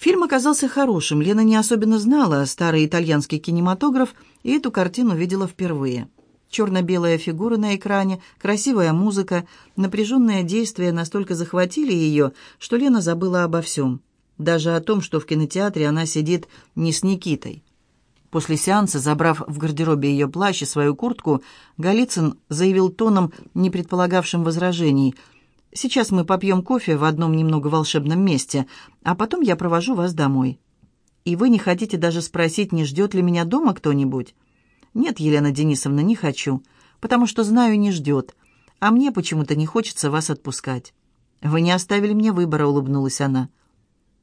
Фильм оказался хорошим. Лена не особенно знала старый итальянский кинематограф и эту картину видела впервые. Черно-белая фигура на экране, красивая музыка, напряженное действие настолько захватили ее, что Лена забыла обо всем. Даже о том, что в кинотеатре она сидит не с Никитой. После сеанса, забрав в гардеробе ее плащ и свою куртку, Голицын заявил тоном, не предполагавшим возражений – Сейчас мы попьем кофе в одном немного волшебном месте, а потом я провожу вас домой. И вы не хотите даже спросить, не ждет ли меня дома кто-нибудь? Нет, Елена Денисовна, не хочу, потому что знаю, не ждет. А мне почему-то не хочется вас отпускать. Вы не оставили мне выбора, улыбнулась она.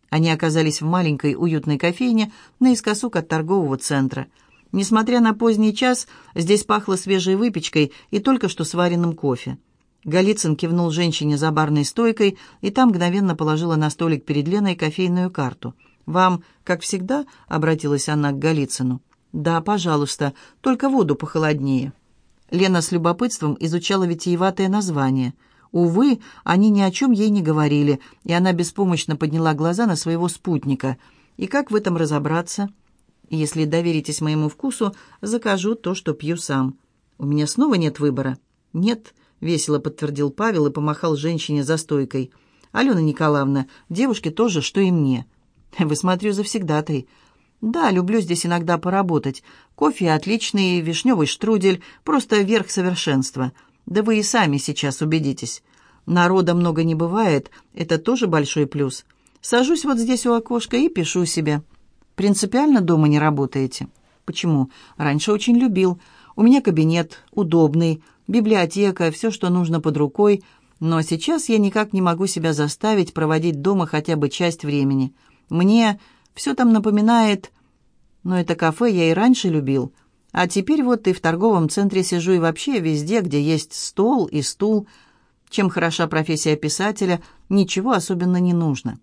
Они оказались в маленькой уютной кофейне наискосок от торгового центра. Несмотря на поздний час, здесь пахло свежей выпечкой и только что сваренным кофе. Голицын кивнул женщине за барной стойкой, и там мгновенно положила на столик перед Леной кофейную карту. «Вам, как всегда?» — обратилась она к Голицыну. «Да, пожалуйста, только воду похолоднее». Лена с любопытством изучала витиеватое название. Увы, они ни о чем ей не говорили, и она беспомощно подняла глаза на своего спутника. «И как в этом разобраться?» «Если доверитесь моему вкусу, закажу то, что пью сам». «У меня снова нет выбора?» «Нет», — весело подтвердил Павел и помахал женщине за стойкой. «Алена Николаевна, девушке тоже, что и мне». «Вы, смотрю, завсегдатой». «Да, люблю здесь иногда поработать. Кофе отличный, вишневый штрудель, просто верх совершенства. Да вы и сами сейчас убедитесь. Народа много не бывает, это тоже большой плюс. Сажусь вот здесь у окошка и пишу себе. Принципиально дома не работаете?» «Почему? Раньше очень любил. У меня кабинет, удобный, библиотека, все, что нужно под рукой, но сейчас я никак не могу себя заставить проводить дома хотя бы часть времени. Мне все там напоминает... Но это кафе я и раньше любил. А теперь вот и в торговом центре сижу и вообще везде, где есть стол и стул. Чем хороша профессия писателя, ничего особенно не нужно.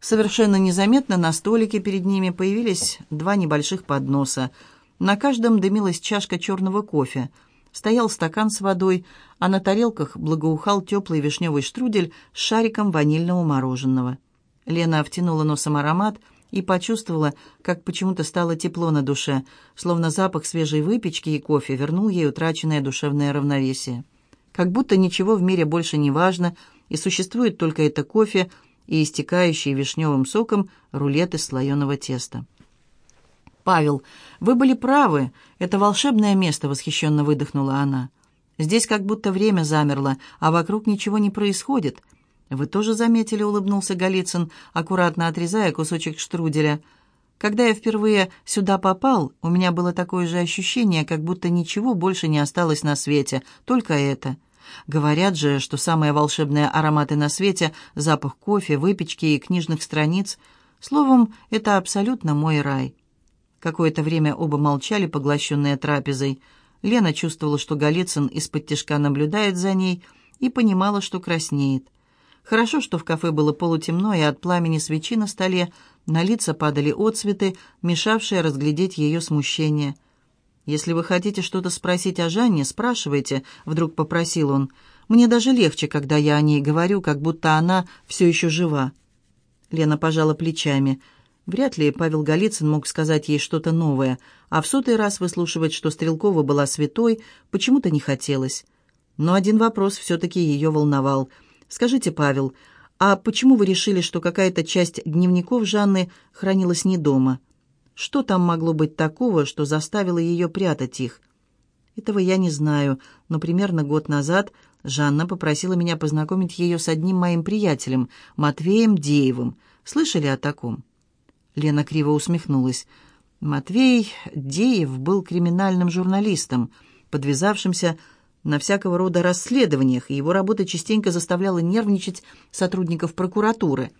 Совершенно незаметно на столике перед ними появились два небольших подноса. На каждом дымилась чашка черного кофе — Стоял стакан с водой, а на тарелках благоухал теплый вишневый штрудель с шариком ванильного мороженого. Лена втянула носом аромат и почувствовала, как почему-то стало тепло на душе, словно запах свежей выпечки и кофе вернул ей утраченное душевное равновесие. Как будто ничего в мире больше не важно, и существует только это кофе и истекающие вишневым соком рулеты слоеного теста. «Павел, вы были правы. Это волшебное место», — восхищенно выдохнула она. «Здесь как будто время замерло, а вокруг ничего не происходит». «Вы тоже заметили», — улыбнулся Голицын, аккуратно отрезая кусочек штруделя. «Когда я впервые сюда попал, у меня было такое же ощущение, как будто ничего больше не осталось на свете, только это». Говорят же, что самые волшебные ароматы на свете — запах кофе, выпечки и книжных страниц. Словом, это абсолютно мой рай. Какое-то время оба молчали, поглощенные трапезой. Лена чувствовала, что Голицын из-под тишка наблюдает за ней и понимала, что краснеет. Хорошо, что в кафе было полутемно, и от пламени свечи на столе на лица падали отцветы, мешавшие разглядеть ее смущение. «Если вы хотите что-то спросить о Жанне, спрашивайте», — вдруг попросил он. «Мне даже легче, когда я о ней говорю, как будто она все еще жива». Лена пожала плечами. Вряд ли Павел Голицын мог сказать ей что-то новое, а в сотый раз выслушивать, что Стрелкова была святой, почему-то не хотелось. Но один вопрос все-таки ее волновал. «Скажите, Павел, а почему вы решили, что какая-то часть дневников Жанны хранилась не дома? Что там могло быть такого, что заставило ее прятать их?» «Этого я не знаю, но примерно год назад Жанна попросила меня познакомить ее с одним моим приятелем, Матвеем Деевым. Слышали о таком?» Лена криво усмехнулась. Матвей Деев был криминальным журналистом, подвязавшимся на всякого рода расследованиях, и его работа частенько заставляла нервничать сотрудников прокуратуры.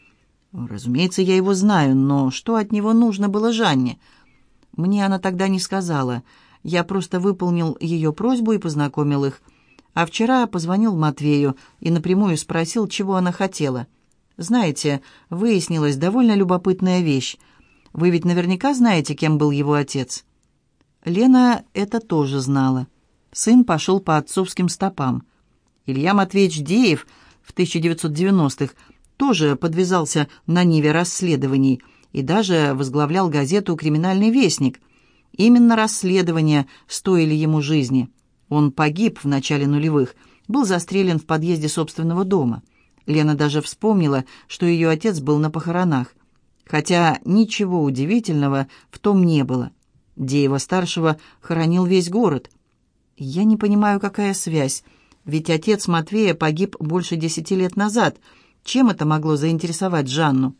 Разумеется, я его знаю, но что от него нужно было Жанне? Мне она тогда не сказала. Я просто выполнил ее просьбу и познакомил их. А вчера позвонил Матвею и напрямую спросил, чего она хотела — знаете, выяснилась довольно любопытная вещь. Вы ведь наверняка знаете, кем был его отец. Лена это тоже знала. Сын пошел по отцовским стопам. Илья Матвеевич Деев в 1990-х тоже подвязался на ниве расследований и даже возглавлял газету «Криминальный вестник». Именно расследования стоили ему жизни. Он погиб в начале нулевых, был застрелен в подъезде собственного дома. Лена даже вспомнила, что ее отец был на похоронах. Хотя ничего удивительного в том не было. Деева-старшего хоронил весь город. «Я не понимаю, какая связь. Ведь отец Матвея погиб больше десяти лет назад. Чем это могло заинтересовать Жанну?»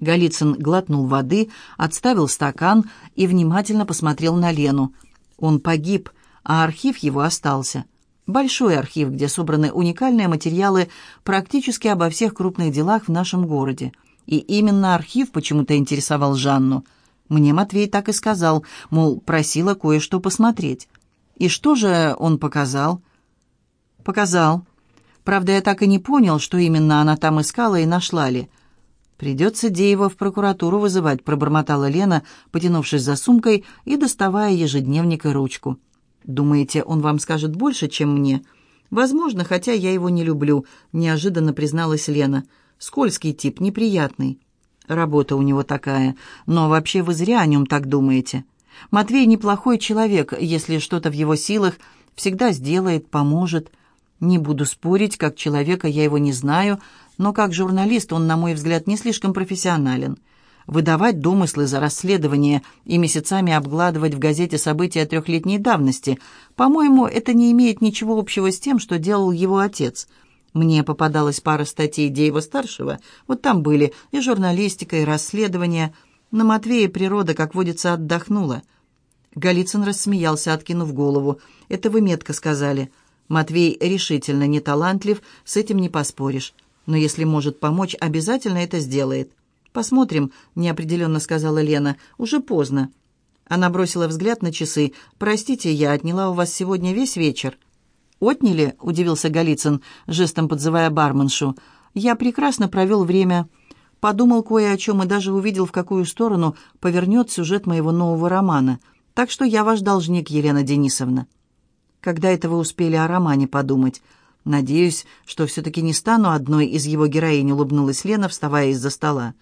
Голицын глотнул воды, отставил стакан и внимательно посмотрел на Лену. Он погиб, а архив его остался большой архив, где собраны уникальные материалы практически обо всех крупных делах в нашем городе. И именно архив почему-то интересовал Жанну. Мне Матвей так и сказал, мол, просила кое-что посмотреть. И что же он показал? Показал. Правда, я так и не понял, что именно она там искала и нашла ли. «Придется Деева в прокуратуру вызывать», — пробормотала Лена, потянувшись за сумкой и доставая ежедневник и ручку. «Думаете, он вам скажет больше, чем мне?» «Возможно, хотя я его не люблю», — неожиданно призналась Лена. «Скользкий тип, неприятный». «Работа у него такая. Но вообще вы зря о нем так думаете. Матвей неплохой человек, если что-то в его силах, всегда сделает, поможет. Не буду спорить, как человека я его не знаю, но как журналист он, на мой взгляд, не слишком профессионален выдавать домыслы за расследование и месяцами обгладывать в газете события трехлетней давности. По-моему, это не имеет ничего общего с тем, что делал его отец. Мне попадалась пара статей Деева-старшего, вот там были и журналистика, и расследования. На Матвее природа, как водится, отдохнула. Голицын рассмеялся, откинув голову. «Это вы метко сказали. Матвей решительно не талантлив, с этим не поспоришь. Но если может помочь, обязательно это сделает. «Посмотрим», — неопределенно сказала Лена. «Уже поздно». Она бросила взгляд на часы. «Простите, я отняла у вас сегодня весь вечер». «Отняли?» — удивился Голицын, жестом подзывая барменшу. «Я прекрасно провел время. Подумал кое о чем и даже увидел, в какую сторону повернет сюжет моего нового романа. Так что я ваш должник, Елена Денисовна». «Когда это вы успели о романе подумать?» «Надеюсь, что все-таки не стану одной из его героинь», — улыбнулась Лена, вставая из-за стола.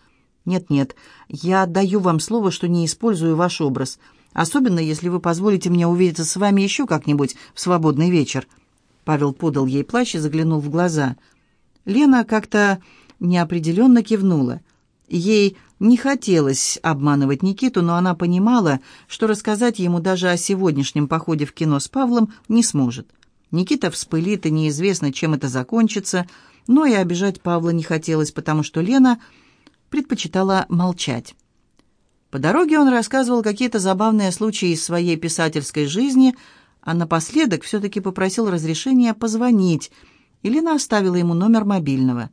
«Нет-нет, я даю вам слово, что не использую ваш образ, особенно если вы позволите мне увидеться с вами еще как-нибудь в свободный вечер». Павел подал ей плащ и заглянул в глаза. Лена как-то неопределенно кивнула. Ей не хотелось обманывать Никиту, но она понимала, что рассказать ему даже о сегодняшнем походе в кино с Павлом не сможет. Никита вспылит, и неизвестно, чем это закончится, но и обижать Павла не хотелось, потому что Лена предпочитала молчать. По дороге он рассказывал какие-то забавные случаи из своей писательской жизни, а напоследок все-таки попросил разрешения позвонить. Елена оставила ему номер мобильного.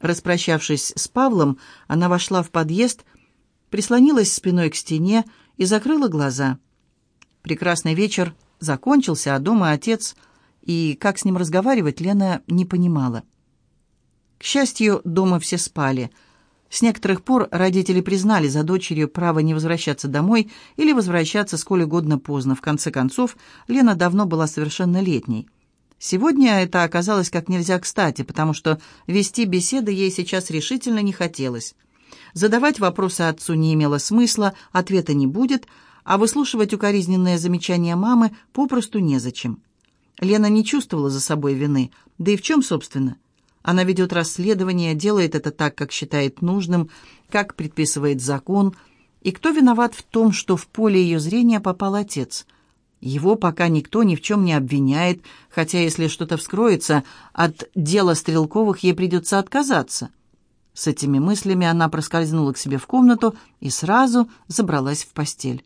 Распрощавшись с Павлом, она вошла в подъезд, прислонилась спиной к стене и закрыла глаза. Прекрасный вечер закончился, а дома отец, и как с ним разговаривать, Лена не понимала. К счастью, дома все спали — с некоторых пор родители признали за дочерью право не возвращаться домой или возвращаться сколь угодно поздно. В конце концов, Лена давно была совершеннолетней. Сегодня это оказалось как нельзя кстати, потому что вести беседы ей сейчас решительно не хотелось. Задавать вопросы отцу не имело смысла, ответа не будет, а выслушивать укоризненные замечания мамы попросту незачем. Лена не чувствовала за собой вины, да и в чем, собственно – она ведет расследование, делает это так, как считает нужным, как предписывает закон. И кто виноват в том, что в поле ее зрения попал отец? Его пока никто ни в чем не обвиняет, хотя если что-то вскроется, от дела Стрелковых ей придется отказаться. С этими мыслями она проскользнула к себе в комнату и сразу забралась в постель.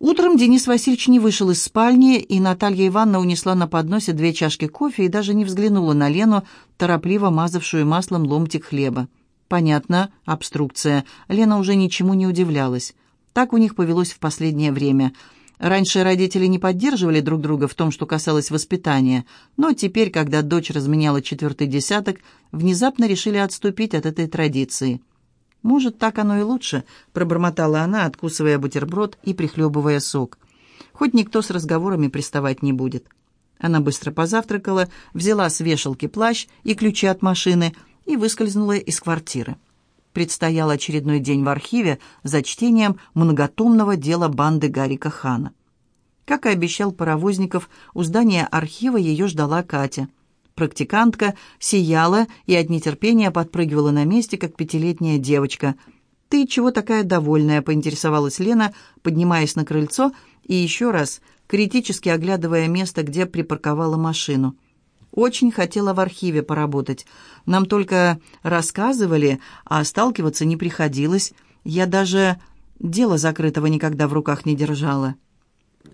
Утром Денис Васильевич не вышел из спальни, и Наталья Ивановна унесла на подносе две чашки кофе и даже не взглянула на Лену, торопливо мазавшую маслом ломтик хлеба. Понятно, обструкция. Лена уже ничему не удивлялась. Так у них повелось в последнее время. Раньше родители не поддерживали друг друга в том, что касалось воспитания, но теперь, когда дочь разменяла четвертый десяток, внезапно решили отступить от этой традиции – «Может, так оно и лучше», — пробормотала она, откусывая бутерброд и прихлебывая сок. «Хоть никто с разговорами приставать не будет». Она быстро позавтракала, взяла с вешалки плащ и ключи от машины и выскользнула из квартиры. Предстоял очередной день в архиве за чтением многотомного дела банды Гарика Хана. Как и обещал Паровозников, у здания архива ее ждала Катя — Практикантка сияла и от нетерпения подпрыгивала на месте, как пятилетняя девочка. «Ты чего такая довольная?» — поинтересовалась Лена, поднимаясь на крыльцо и еще раз критически оглядывая место, где припарковала машину. «Очень хотела в архиве поработать. Нам только рассказывали, а сталкиваться не приходилось. Я даже дело закрытого никогда в руках не держала».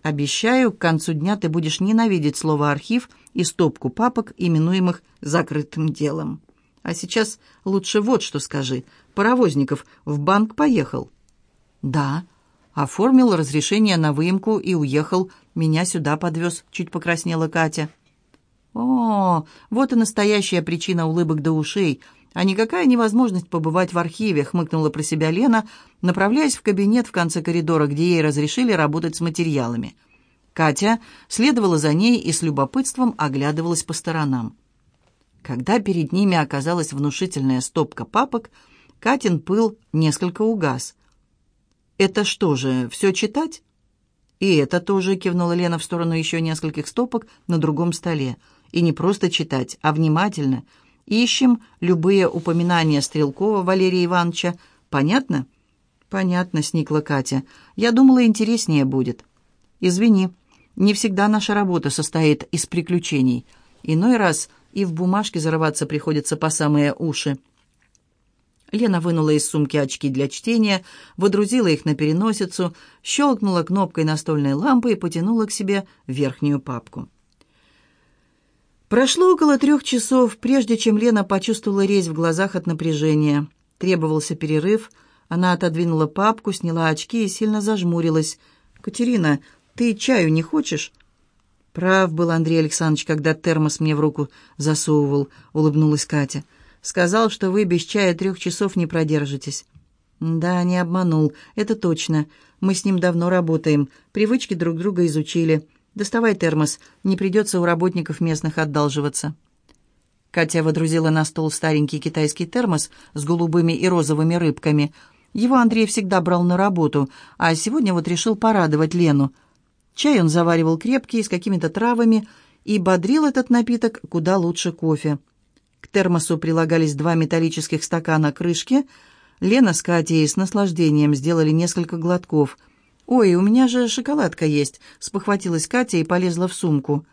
Обещаю, к концу дня ты будешь ненавидеть слово «архив» и стопку папок, именуемых «закрытым делом». А сейчас лучше вот что скажи. Паровозников в банк поехал?» «Да». Оформил разрешение на выемку и уехал. Меня сюда подвез, чуть покраснела Катя. «О, вот и настоящая причина улыбок до ушей а никакая невозможность побывать в архиве», — хмыкнула про себя Лена, направляясь в кабинет в конце коридора, где ей разрешили работать с материалами. Катя следовала за ней и с любопытством оглядывалась по сторонам. Когда перед ними оказалась внушительная стопка папок, Катин пыл несколько угас. «Это что же, все читать?» «И это тоже», — кивнула Лена в сторону еще нескольких стопок на другом столе. «И не просто читать, а внимательно». Ищем любые упоминания Стрелкова Валерия Ивановича. Понятно?» «Понятно», — сникла Катя. «Я думала, интереснее будет». «Извини, не всегда наша работа состоит из приключений. Иной раз и в бумажке зарываться приходится по самые уши». Лена вынула из сумки очки для чтения, водрузила их на переносицу, щелкнула кнопкой настольной лампы и потянула к себе верхнюю папку. Прошло около трех часов, прежде чем Лена почувствовала резь в глазах от напряжения. Требовался перерыв. Она отодвинула папку, сняла очки и сильно зажмурилась. «Катерина, ты чаю не хочешь?» «Прав был Андрей Александрович, когда термос мне в руку засовывал», — улыбнулась Катя. «Сказал, что вы без чая трех часов не продержитесь». «Да, не обманул, это точно. Мы с ним давно работаем, привычки друг друга изучили. «Доставай термос, не придется у работников местных отдалживаться». Катя водрузила на стол старенький китайский термос с голубыми и розовыми рыбками. Его Андрей всегда брал на работу, а сегодня вот решил порадовать Лену. Чай он заваривал крепкий, с какими-то травами, и бодрил этот напиток куда лучше кофе. К термосу прилагались два металлических стакана крышки. Лена с Катей с наслаждением сделали несколько глотков – «Ой, у меня же шоколадка есть», — спохватилась Катя и полезла в сумку.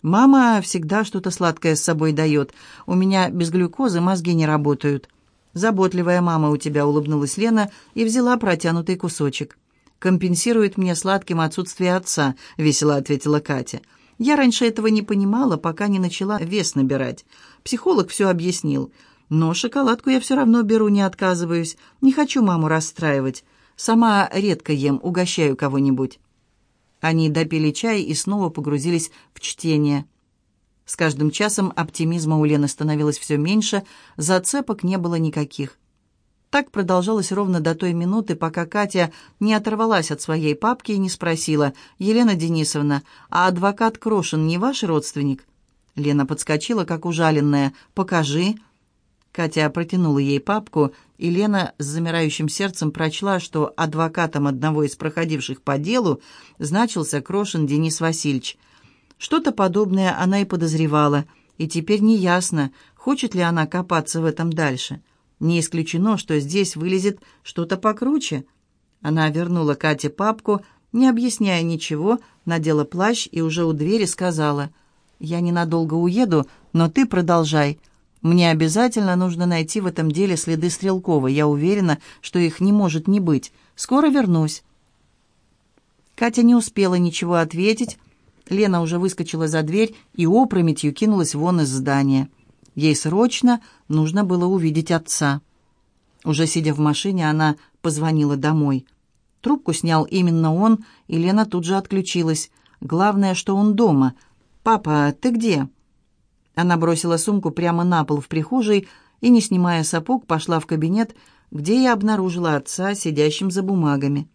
«Мама всегда что-то сладкое с собой дает. У меня без глюкозы мозги не работают». «Заботливая мама у тебя», — улыбнулась Лена и взяла протянутый кусочек. «Компенсирует мне сладким отсутствие отца», — весело ответила Катя. «Я раньше этого не понимала, пока не начала вес набирать. Психолог все объяснил. Но шоколадку я все равно беру, не отказываюсь. Не хочу маму расстраивать. Сама редко ем, угощаю кого-нибудь». Они допили чай и снова погрузились в чтение. С каждым часом оптимизма у Лены становилось все меньше, зацепок не было никаких. Так продолжалось ровно до той минуты, пока Катя не оторвалась от своей папки и не спросила, «Елена Денисовна, а адвокат Крошин не ваш родственник?» Лена подскочила, как ужаленная. «Покажи». Катя протянула ей папку, и Лена с замирающим сердцем прочла, что адвокатом одного из проходивших по делу значился Крошин Денис Васильевич. Что-то подобное она и подозревала, и теперь неясно, хочет ли она копаться в этом дальше. Не исключено, что здесь вылезет что-то покруче. Она вернула Кате папку, не объясняя ничего, надела плащ и уже у двери сказала, «Я ненадолго уеду, но ты продолжай». Мне обязательно нужно найти в этом деле следы Стрелкова. Я уверена, что их не может не быть. Скоро вернусь». Катя не успела ничего ответить. Лена уже выскочила за дверь и опрометью кинулась вон из здания. Ей срочно нужно было увидеть отца. Уже сидя в машине, она позвонила домой. Трубку снял именно он, и Лена тут же отключилась. «Главное, что он дома. Папа, ты где?» Она бросила сумку прямо на пол в прихожей и, не снимая сапог, пошла в кабинет, где я обнаружила отца, сидящим за бумагами.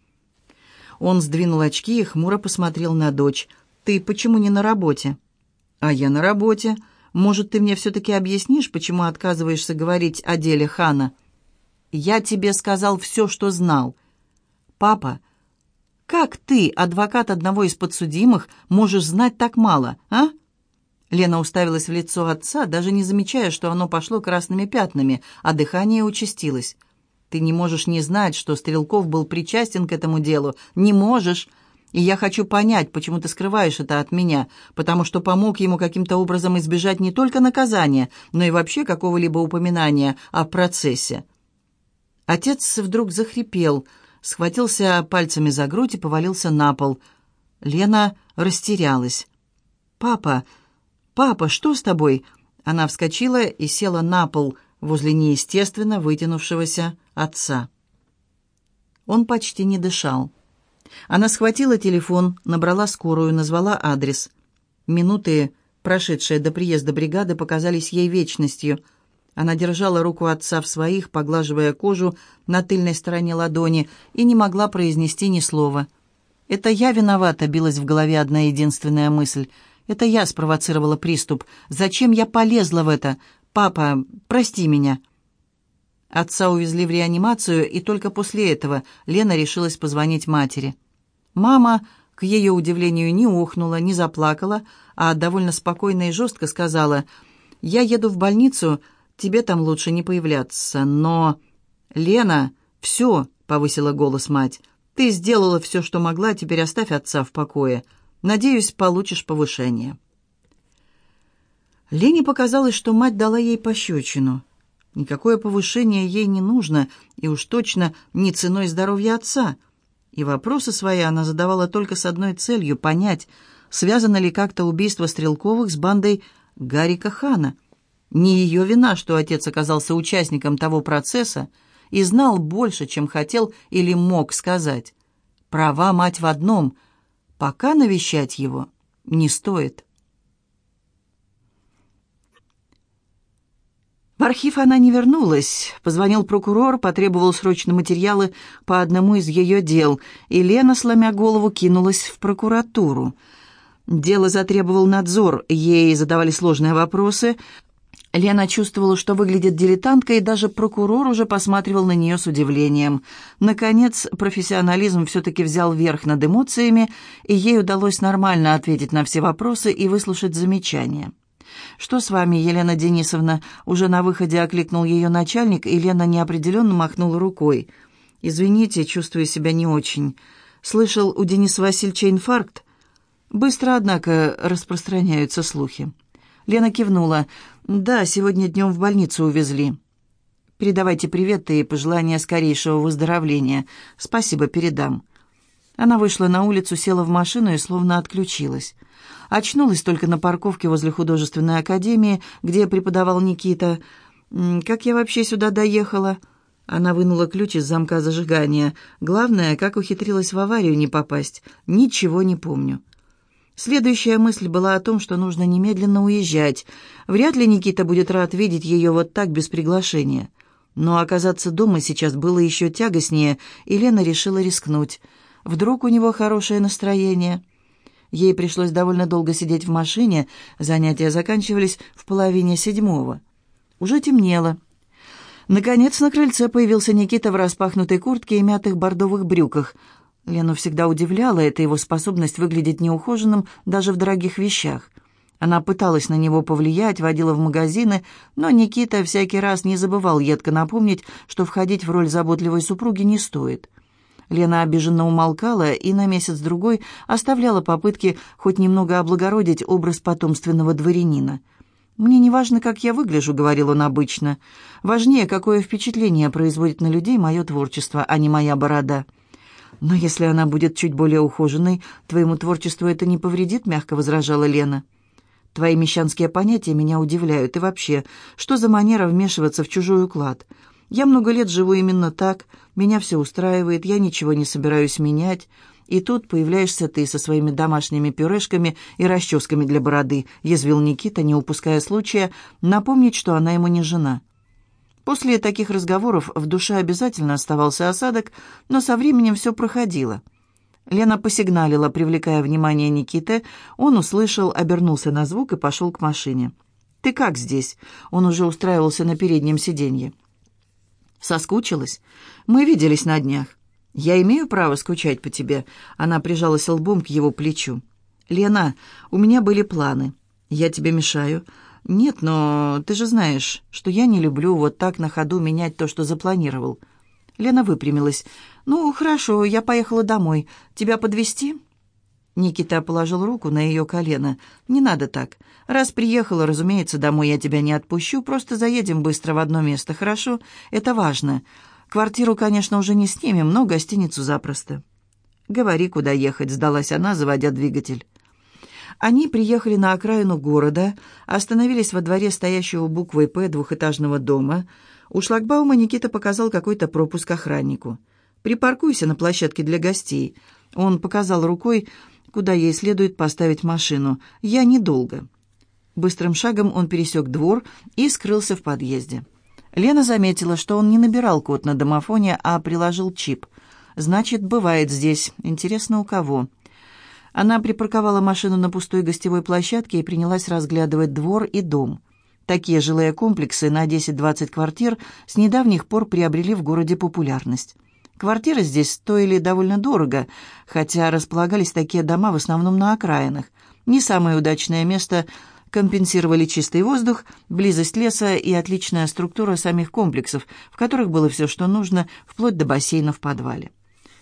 Он сдвинул очки и хмуро посмотрел на дочь. «Ты почему не на работе?» «А я на работе. Может, ты мне все-таки объяснишь, почему отказываешься говорить о деле Хана?» «Я тебе сказал все, что знал». «Папа, как ты, адвокат одного из подсудимых, можешь знать так мало, а?» Лена уставилась в лицо отца, даже не замечая, что оно пошло красными пятнами, а дыхание участилось. «Ты не можешь не знать, что Стрелков был причастен к этому делу. Не можешь!» И я хочу понять, почему ты скрываешь это от меня, потому что помог ему каким-то образом избежать не только наказания, но и вообще какого-либо упоминания о процессе». Отец вдруг захрипел, схватился пальцами за грудь и повалился на пол. Лена растерялась. «Папа, «Папа, что с тобой?» Она вскочила и села на пол возле неестественно вытянувшегося отца. Он почти не дышал. Она схватила телефон, набрала скорую, назвала адрес. Минуты, прошедшие до приезда бригады, показались ей вечностью. Она держала руку отца в своих, поглаживая кожу на тыльной стороне ладони, и не могла произнести ни слова. «Это я виновата», — билась в голове одна единственная мысль. Это я спровоцировала приступ. Зачем я полезла в это? Папа, прости меня». Отца увезли в реанимацию, и только после этого Лена решилась позвонить матери. Мама, к ее удивлению, не охнула, не заплакала, а довольно спокойно и жестко сказала, «Я еду в больницу, тебе там лучше не появляться, но...» «Лена, все!» — повысила голос мать. «Ты сделала все, что могла, теперь оставь отца в покое». Надеюсь, получишь повышение». Лене показалось, что мать дала ей пощечину. Никакое повышение ей не нужно, и уж точно не ценой здоровья отца. И вопросы свои она задавала только с одной целью — понять, связано ли как-то убийство Стрелковых с бандой Гарика Хана. Не ее вина, что отец оказался участником того процесса и знал больше, чем хотел или мог сказать. Права мать в одном — пока навещать его не стоит. В архив она не вернулась. Позвонил прокурор, потребовал срочно материалы по одному из ее дел, и Лена, сломя голову, кинулась в прокуратуру. Дело затребовал надзор, ей задавали сложные вопросы, Лена чувствовала, что выглядит дилетанткой, и даже прокурор уже посматривал на нее с удивлением. Наконец, профессионализм все-таки взял верх над эмоциями, и ей удалось нормально ответить на все вопросы и выслушать замечания. «Что с вами, Елена Денисовна?» Уже на выходе окликнул ее начальник, и Лена неопределенно махнула рукой. «Извините, чувствую себя не очень. Слышал, у Дениса Васильевича инфаркт?» Быстро, однако, распространяются слухи. Лена кивнула. «Да, сегодня днем в больницу увезли. Передавайте привет и пожелания скорейшего выздоровления. Спасибо, передам». Она вышла на улицу, села в машину и словно отключилась. Очнулась только на парковке возле художественной академии, где преподавал Никита. «Как я вообще сюда доехала?» Она вынула ключ из замка зажигания. «Главное, как ухитрилась в аварию не попасть. Ничего не помню». Следующая мысль была о том, что нужно немедленно уезжать. Вряд ли Никита будет рад видеть ее вот так без приглашения. Но оказаться дома сейчас было еще тягостнее, и Лена решила рискнуть. Вдруг у него хорошее настроение. Ей пришлось довольно долго сидеть в машине, занятия заканчивались в половине седьмого. Уже темнело. Наконец на крыльце появился Никита в распахнутой куртке и мятых бордовых брюках. Лену всегда удивляла эта его способность выглядеть неухоженным даже в дорогих вещах. Она пыталась на него повлиять, водила в магазины, но Никита всякий раз не забывал едко напомнить, что входить в роль заботливой супруги не стоит. Лена обиженно умолкала и на месяц-другой оставляла попытки хоть немного облагородить образ потомственного дворянина. «Мне не важно, как я выгляжу», — говорил он обычно. «Важнее, какое впечатление производит на людей мое творчество, а не моя борода». «Но если она будет чуть более ухоженной, твоему творчеству это не повредит», — мягко возражала Лена. «Твои мещанские понятия меня удивляют. И вообще, что за манера вмешиваться в чужой уклад? Я много лет живу именно так, меня все устраивает, я ничего не собираюсь менять. И тут появляешься ты со своими домашними пюрешками и расческами для бороды», — язвил Никита, не упуская случая напомнить, что она ему не жена. После таких разговоров в душе обязательно оставался осадок, но со временем все проходило. Лена посигналила, привлекая внимание Никиты. Он услышал, обернулся на звук и пошел к машине. «Ты как здесь?» Он уже устраивался на переднем сиденье. «Соскучилась? Мы виделись на днях. Я имею право скучать по тебе?» Она прижалась лбом к его плечу. «Лена, у меня были планы. Я тебе мешаю. «Нет, но ты же знаешь, что я не люблю вот так на ходу менять то, что запланировал». Лена выпрямилась. «Ну, хорошо, я поехала домой. Тебя подвести? Никита положил руку на ее колено. «Не надо так. Раз приехала, разумеется, домой я тебя не отпущу, просто заедем быстро в одно место, хорошо? Это важно. Квартиру, конечно, уже не снимем, но гостиницу запросто». «Говори, куда ехать», — сдалась она, заводя двигатель. Они приехали на окраину города, остановились во дворе стоящего буквой «П» двухэтажного дома. У шлагбаума Никита показал какой-то пропуск охраннику. «Припаркуйся на площадке для гостей». Он показал рукой, куда ей следует поставить машину. «Я недолго». Быстрым шагом он пересек двор и скрылся в подъезде. Лена заметила, что он не набирал код на домофоне, а приложил чип. «Значит, бывает здесь. Интересно, у кого?» Она припарковала машину на пустой гостевой площадке и принялась разглядывать двор и дом. Такие жилые комплексы на 10-20 квартир с недавних пор приобрели в городе популярность. Квартиры здесь стоили довольно дорого, хотя располагались такие дома в основном на окраинах. Не самое удачное место компенсировали чистый воздух, близость леса и отличная структура самих комплексов, в которых было все, что нужно, вплоть до бассейна в подвале.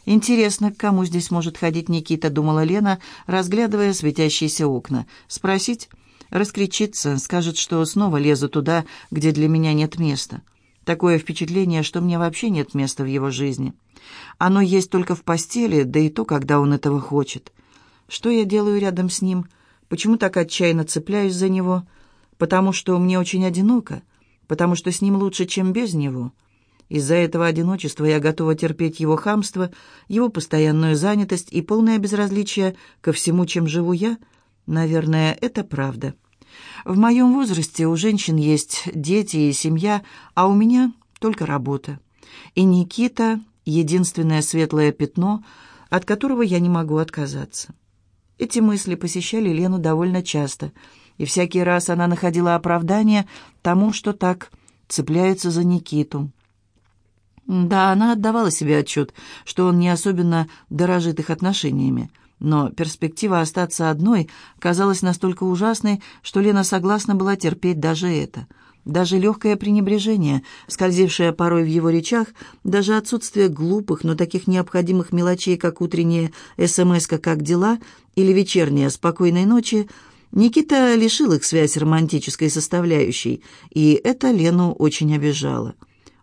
«Интересно, кому здесь может ходить Никита?» — думала Лена, разглядывая светящиеся окна. «Спросить?» Раскричится, скажет, что снова лезу туда, где для меня нет места. Такое впечатление, что мне вообще нет места в его жизни. Оно есть только в постели, да и то, когда он этого хочет. Что я делаю рядом с ним? Почему так отчаянно цепляюсь за него? Потому что мне очень одиноко. Потому что с ним лучше, чем без него. Из-за этого одиночества я готова терпеть его хамство, его постоянную занятость и полное безразличие ко всему, чем живу я. Наверное, это правда. В моем возрасте у женщин есть дети и семья, а у меня только работа. И Никита — единственное светлое пятно, от которого я не могу отказаться. Эти мысли посещали Лену довольно часто, и всякий раз она находила оправдание тому, что так цепляется за Никиту. Да, она отдавала себе отчет, что он не особенно дорожит их отношениями. Но перспектива остаться одной казалась настолько ужасной, что Лена согласна была терпеть даже это. Даже легкое пренебрежение, скользившее порой в его речах, даже отсутствие глупых, но таких необходимых мелочей, как утренняя смс «Как дела?» или вечерняя «Спокойной ночи», Никита лишил их связь романтической составляющей, и это Лену очень обижало.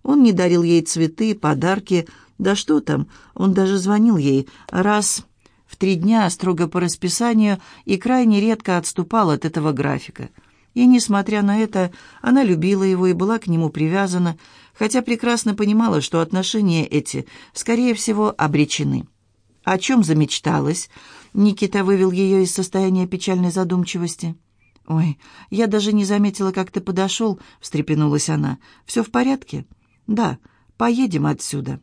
Он не дарил ей цветы, подарки, да что там, он даже звонил ей раз в три дня строго по расписанию и крайне редко отступал от этого графика. И, несмотря на это, она любила его и была к нему привязана, хотя прекрасно понимала, что отношения эти, скорее всего, обречены. О чем замечталась? Никита вывел ее из состояния печальной задумчивости. «Ой, я даже не заметила, как ты подошел», — встрепенулась она. «Все в порядке?» «Да, поедем отсюда».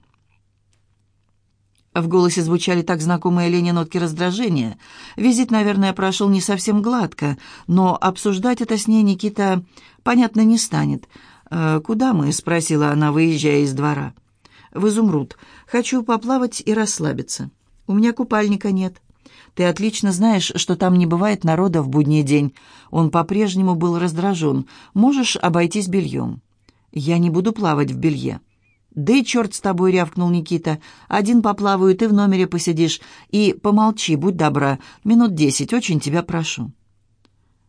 В голосе звучали так знакомые Лене нотки раздражения. Визит, наверное, прошел не совсем гладко, но обсуждать это с ней Никита, понятно, не станет. «Э, «Куда мы?» — спросила она, выезжая из двора. «В изумруд. Хочу поплавать и расслабиться. У меня купальника нет». «Ты отлично знаешь, что там не бывает народа в будний день». Он по-прежнему был раздражен. «Можешь обойтись бельем». «Я не буду плавать в белье». «Да и черт с тобой!» — рявкнул Никита. «Один поплаваю, ты в номере посидишь. И помолчи, будь добра. Минут десять, очень тебя прошу».